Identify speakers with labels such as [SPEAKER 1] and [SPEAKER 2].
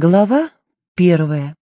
[SPEAKER 1] Глава первая.